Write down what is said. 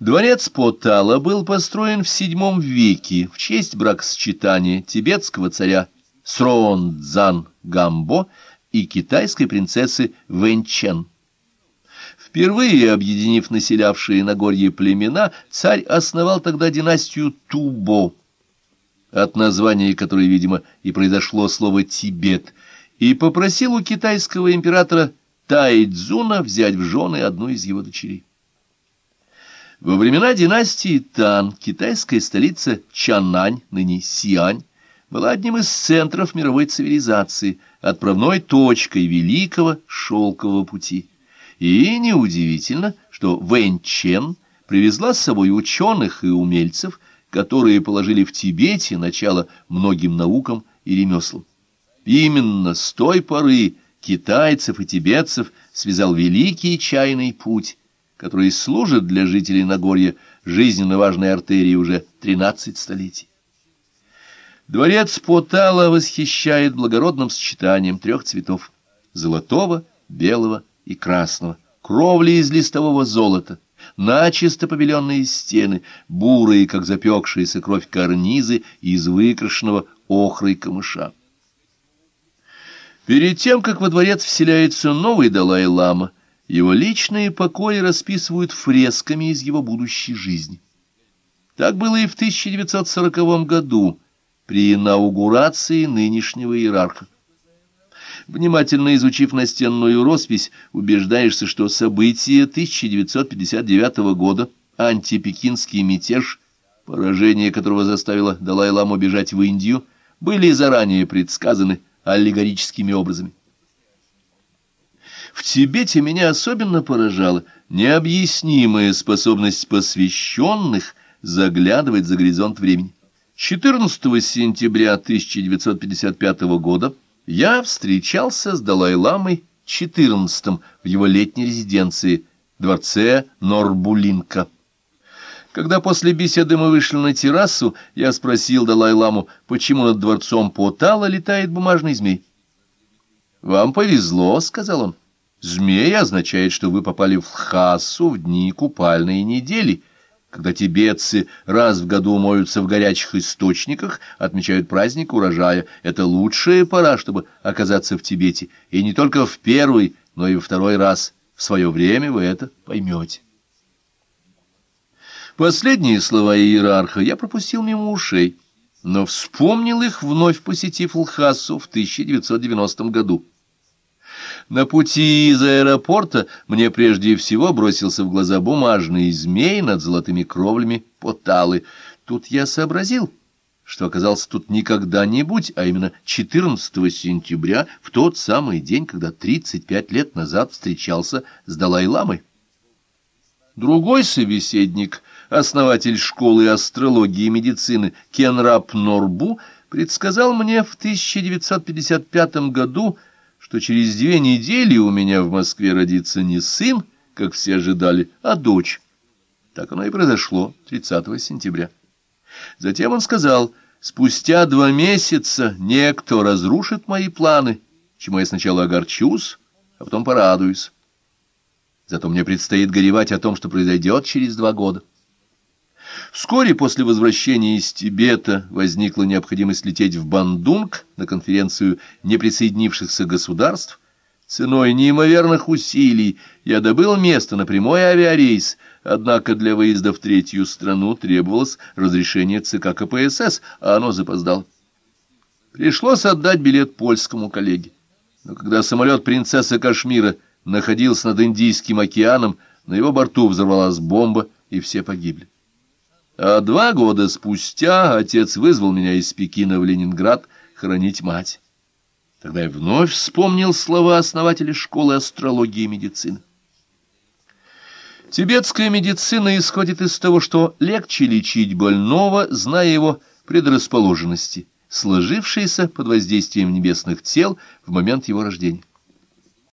Дворец Потала был построен в VII веке в честь бракосочетания тибетского царя Сроон-Дзан Гамбо и китайской принцессы Вэньчен. Впервые объединив населявшие Нагорье племена, царь основал тогда династию Тубо, от названия которой, видимо, и произошло слово «Тибет», и попросил у китайского императора Тайцзуна взять в жены одну из его дочерей. Во времена династии Тан китайская столица Чанань, ныне Сиань, была одним из центров мировой цивилизации, отправной точкой великого шелкового пути. И неудивительно, что Вэнь Чен привезла с собой ученых и умельцев, которые положили в Тибете начало многим наукам и ремеслам. Именно с той поры китайцев и тибетцев связал великий чайный путь, который служит для жителей Нагорья жизненно важной артерией уже 13 столетий. Дворец Потала восхищает благородным сочетанием трех цветов — золотого, белого и красного, кровли из листового золота, начисто побеленные стены, бурые, как запекшаяся кровь карнизы из выкрашенного охрой камыша. Перед тем, как во дворец вселяется новый Далай-лама, его личные покои расписывают фресками из его будущей жизни. Так было и в 1940 году при инаугурации нынешнего иерарха. Внимательно изучив настенную роспись, убеждаешься, что события 1959 года, антипекинский мятеж, поражение которого заставило Далай-ламу бежать в Индию, были заранее предсказаны аллегорическими образами. В Тибете меня особенно поражала необъяснимая способность посвященных заглядывать за горизонт времени. 14 сентября 1955 года я встречался с Далай-ламой 14 в его летней резиденции, дворце Норбулинка. Когда после беседы мы вышли на террасу, я спросил Далай-ламу, почему над дворцом Потала летает бумажный змей. «Вам повезло», — сказал он. Змей означает, что вы попали в Лхасу в дни купальной недели, когда тибетцы раз в году моются в горячих источниках, отмечают праздник урожая. Это лучшая пора, чтобы оказаться в Тибете, и не только в первый, но и во второй раз. В свое время вы это поймете. Последние слова иерарха я пропустил мимо ушей, но вспомнил их, вновь посетив Лхасу в 1990 году. На пути из аэропорта мне прежде всего бросился в глаза бумажный змей над золотыми кровлями поталы. Тут я сообразил, что оказался тут не когда-нибудь, а именно 14 сентября, в тот самый день, когда 35 лет назад встречался с Далай-ламой. Другой собеседник, основатель школы астрологии и медицины Кенрап Норбу, предсказал мне в 1955 году, что через две недели у меня в Москве родится не сын, как все ожидали, а дочь. Так оно и произошло 30 сентября. Затем он сказал, спустя два месяца некто разрушит мои планы, чему я сначала огорчусь, а потом порадуюсь. Зато мне предстоит горевать о том, что произойдет через два года. Вскоре после возвращения из Тибета возникла необходимость лететь в Бандунг на конференцию неприсоединившихся государств. Ценой неимоверных усилий я добыл место на прямой авиарейс, однако для выезда в третью страну требовалось разрешение ЦК КПСС, а оно запоздало. Пришлось отдать билет польскому коллеге. Но когда самолет принцессы Кашмира находился над Индийским океаном, на его борту взорвалась бомба, и все погибли. А два года спустя отец вызвал меня из Пекина в Ленинград хоронить мать. Тогда я вновь вспомнил слова основателя школы астрологии и медицины. Тибетская медицина исходит из того, что легче лечить больного, зная его предрасположенности, сложившиеся под воздействием небесных тел в момент его рождения.